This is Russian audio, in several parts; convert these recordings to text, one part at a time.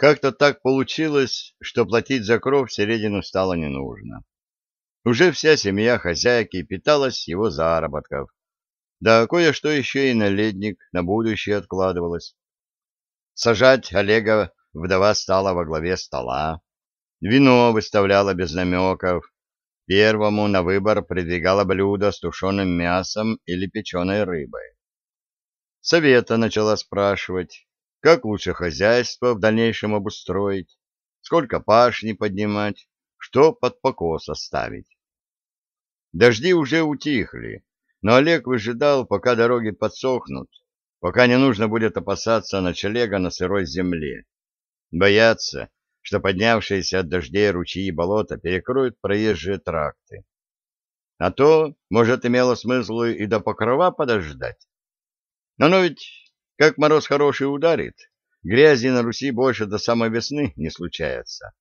Как-то так получилось, что платить за кров Середину стало не нужно. Уже вся семья хозяйки питалась его заработков. Да кое-что еще и на ледник на будущее откладывалось. Сажать Олега вдова стала во главе стола. Вино выставляла без намеков. Первому на выбор придвигала блюдо с тушеным мясом или печеной рыбой. Совета начала спрашивать, как лучше хозяйство в дальнейшем обустроить, сколько пашни поднимать, что под покос оставить. Дожди уже утихли, но Олег выжидал, пока дороги подсохнут, пока не нужно будет опасаться ночлега на сырой земле, бояться, что поднявшиеся от дождей ручьи и болота перекроют проезжие тракты. А то, может, имело смысл и до покрова подождать. Но, но ведь как мороз хороший ударит, грязи на Руси больше до самой весны не случается.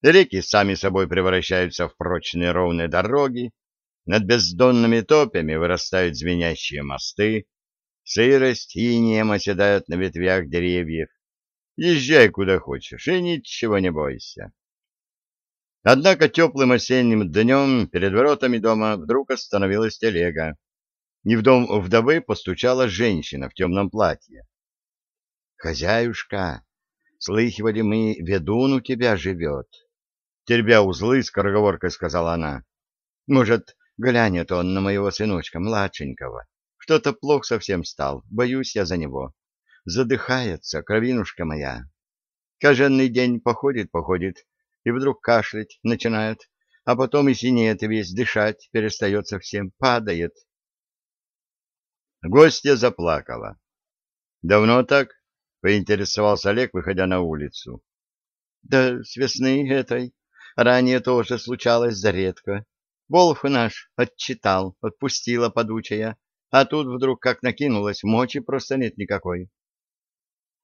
Реки сами собой превращаются в прочные ровные дороги, над бездонными топями вырастают звенящие мосты, сырость и инеем оседают на ветвях деревьев. Езжай куда хочешь и ничего не бойся. Однако теплым осенним днем перед воротами дома вдруг остановилась телега и в дом вдовы постучала женщина в темном платье. — Хозяюшка, слыхивали мы, ведун у тебя живет. Теребя узлы, скороговоркой сказала она. — Может, глянет он на моего сыночка, младшенького. Что-то плохо совсем стал, боюсь я за него. Задыхается, кровинушка моя. Каждый день походит-походит, и вдруг кашлять начинает, а потом и синеет весь, дышать перестает совсем, падает. Гостья заплакала. «Давно так?» — поинтересовался Олег, выходя на улицу. «Да с весны этой. Ранее тоже случалось заредко. Волф наш отчитал, отпустила подучая, а тут вдруг как накинулась, мочи просто нет никакой».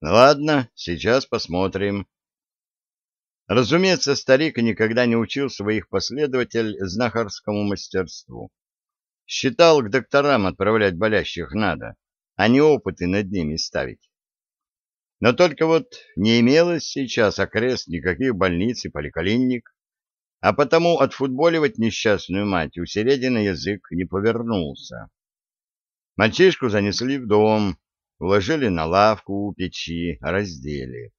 «Ладно, сейчас посмотрим». Разумеется, старик никогда не учил своих последователей знахарскому мастерству. Считал, к докторам отправлять болящих надо, а не опыты над ними ставить. Но только вот не имелось сейчас окрест никаких больниц и поликлиник, а потому отфутболивать несчастную мать у середины язык не повернулся. Мальчишку занесли в дом, уложили на лавку у печи, раздели.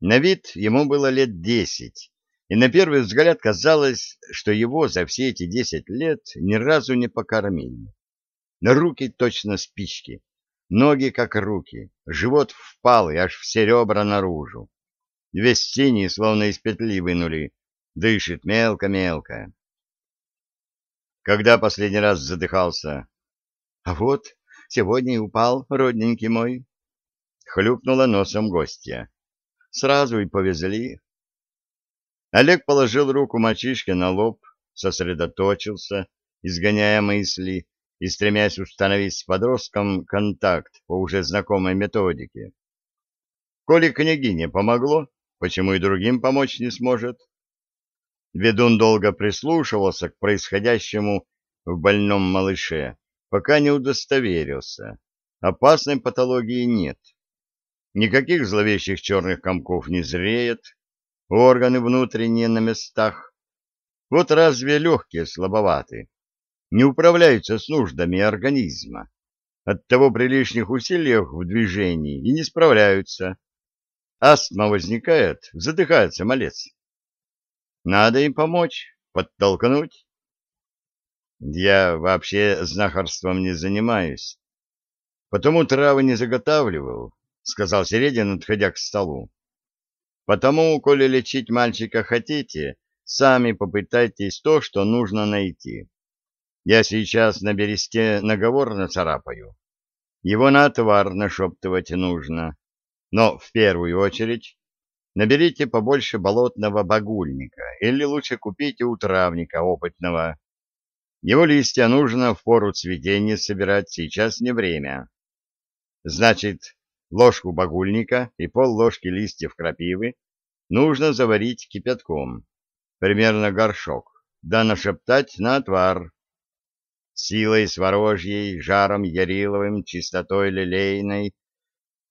На вид ему было лет десять, и на первый взгляд казалось, что его за все эти десять лет ни разу не покормили. Руки точно спички, ноги как руки, живот впалый, аж все ребра наружу. Весь синий, словно из петли вынули, дышит мелко-мелко. Когда последний раз задыхался? А вот, сегодня и упал, родненький мой. Хлюпнула носом гостья. Сразу и повезли, Олег положил руку мальчишке на лоб, сосредоточился, изгоняя мысли и стремясь установить с подростком контакт по уже знакомой методике. Коли княгине помогло, почему и другим помочь не сможет? Ведун долго прислушивался к происходящему в больном малыше, пока не удостоверился. Опасной патологии нет. Никаких зловещих черных комков не зреет, органы внутренние на местах. Вот разве легкие слабоваты, не управляются с нуждами организма, оттого при лишних усилиях в движении и не справляются. Астма возникает, задыхается малец. Надо им помочь, подтолкнуть. Я вообще знахарством не занимаюсь, потому травы не заготавливал, — сказал Середин, отходя к столу. Потому, коли лечить мальчика хотите, сами попытайтесь то, что нужно найти. Я сейчас на бересте наговор нацарапаю. Его на отвар нашептывать нужно. Но в первую очередь наберите побольше болотного багульника или лучше купите у травника опытного. Его листья нужно в пору цветения собирать, сейчас не время. Значит, ложку багульника и пол ложки листьев крапивы нужно заварить кипятком, примерно горшок, да нашептать на отвар. Силой сворожьей, жаром яриловым, чистотой лилейной,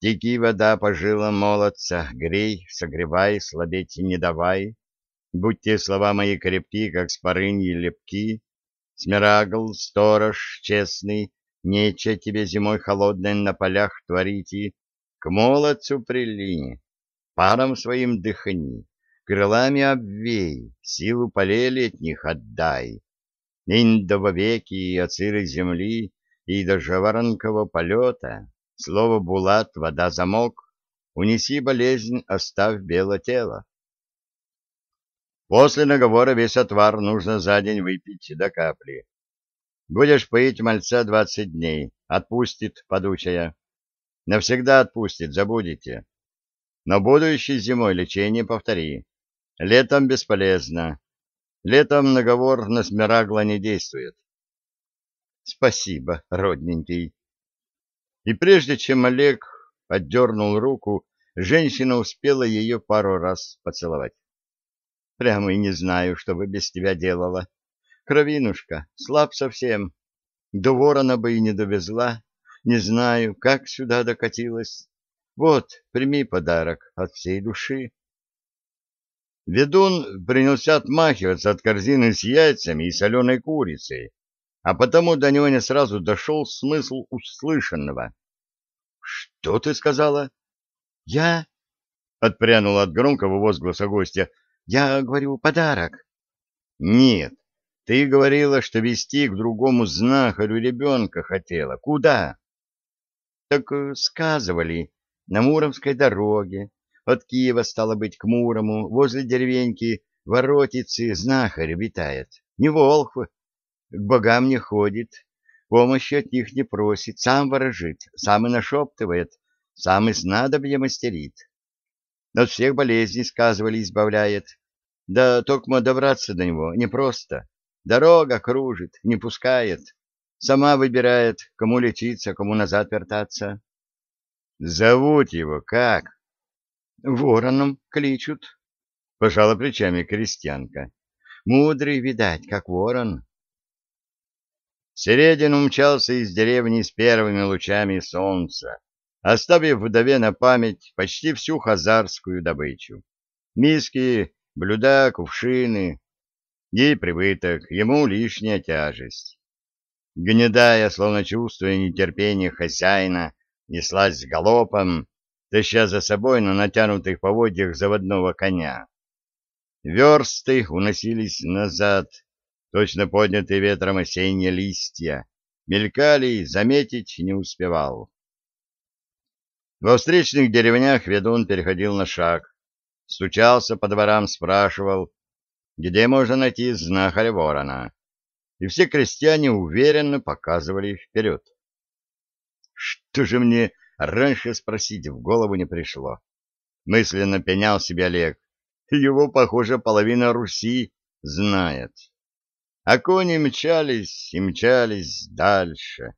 Теки вода по жилам молодца, грей, согревай, слабеть не давай. Будь те слова мои крепки, как спорыньи лепки. Смирагл, сторож, честный, нече тебе зимой холодной на полях творите. К молодцу прилини, паром своим дыхни, крылами обвей, силу полей летних отдай. Инь до вовеки от сырой земли и до жаворонкового полета Слово «булат» — вода замок, унеси болезнь, оставь бело тело. После наговора весь отвар нужно за день выпить до капли. Будешь поить мальца двадцать дней, отпустит подучая. Навсегда отпустит, забудете. Но будущей зимой лечение повтори. Летом бесполезно. Летом наговор на смирагла не действует. Спасибо, родненький. И прежде чем Олег отдернул руку, женщина успела ее пару раз поцеловать. Прямо и не знаю, что бы без тебя делала. Кровинушка, слаб совсем. До ворона бы и не довезла. Не знаю, как сюда докатилась. Вот, прими подарок от всей души. Ведун принялся отмахиваться от корзины с яйцами и соленой курицей, а потому до него не сразу дошел смысл услышанного. — Что ты сказала? — Я? — отпрянула от громкого возгласа гостя. — Я говорю, подарок. — Нет, ты говорила, что вести к другому знахарю ребенка хотела. Куда? — Так э, сказывали, на Муромской дороге. От Киева, стало быть, к Мурому, возле деревеньки Воротицы знахарь витает. Не волхв, к богам не ходит, помощи от них не просит, сам ворожит, сам и нашептывает, сам и снадобье мастерит. От всех болезней, сказывали, избавляет. Да только добраться до него непросто. Дорога кружит, не пускает. Сама выбирает, кому лечиться, кому назад вертаться. Зовут его как? Вороном кличут. Пожала плечами крестьянка. Мудрый, видать, как ворон. Середин умчался из деревни с первыми лучами солнца, оставив вдове на память почти всю хазарскую добычу. Миски, блюда, кувшины. Ей прибыток, ему лишняя тяжесть. Гнедая, словно чувствуя нетерпение хозяина, неслась галопом, таща за собой на натянутых поводьях заводного коня. Версты уносились назад, точно поднятые ветром осенние листья, мелькали, заметить не успевал. Во встречных деревнях ведун переходил на шаг, стучался по дворам, спрашивал, где можно найти знахаря ворона, и все крестьяне уверенно показывали вперед. Что же мне раньше спросить в голову не пришло? Мысленно пенял себе Олег. Его, похоже, половина Руси знает а кони мчались и мчались дальше.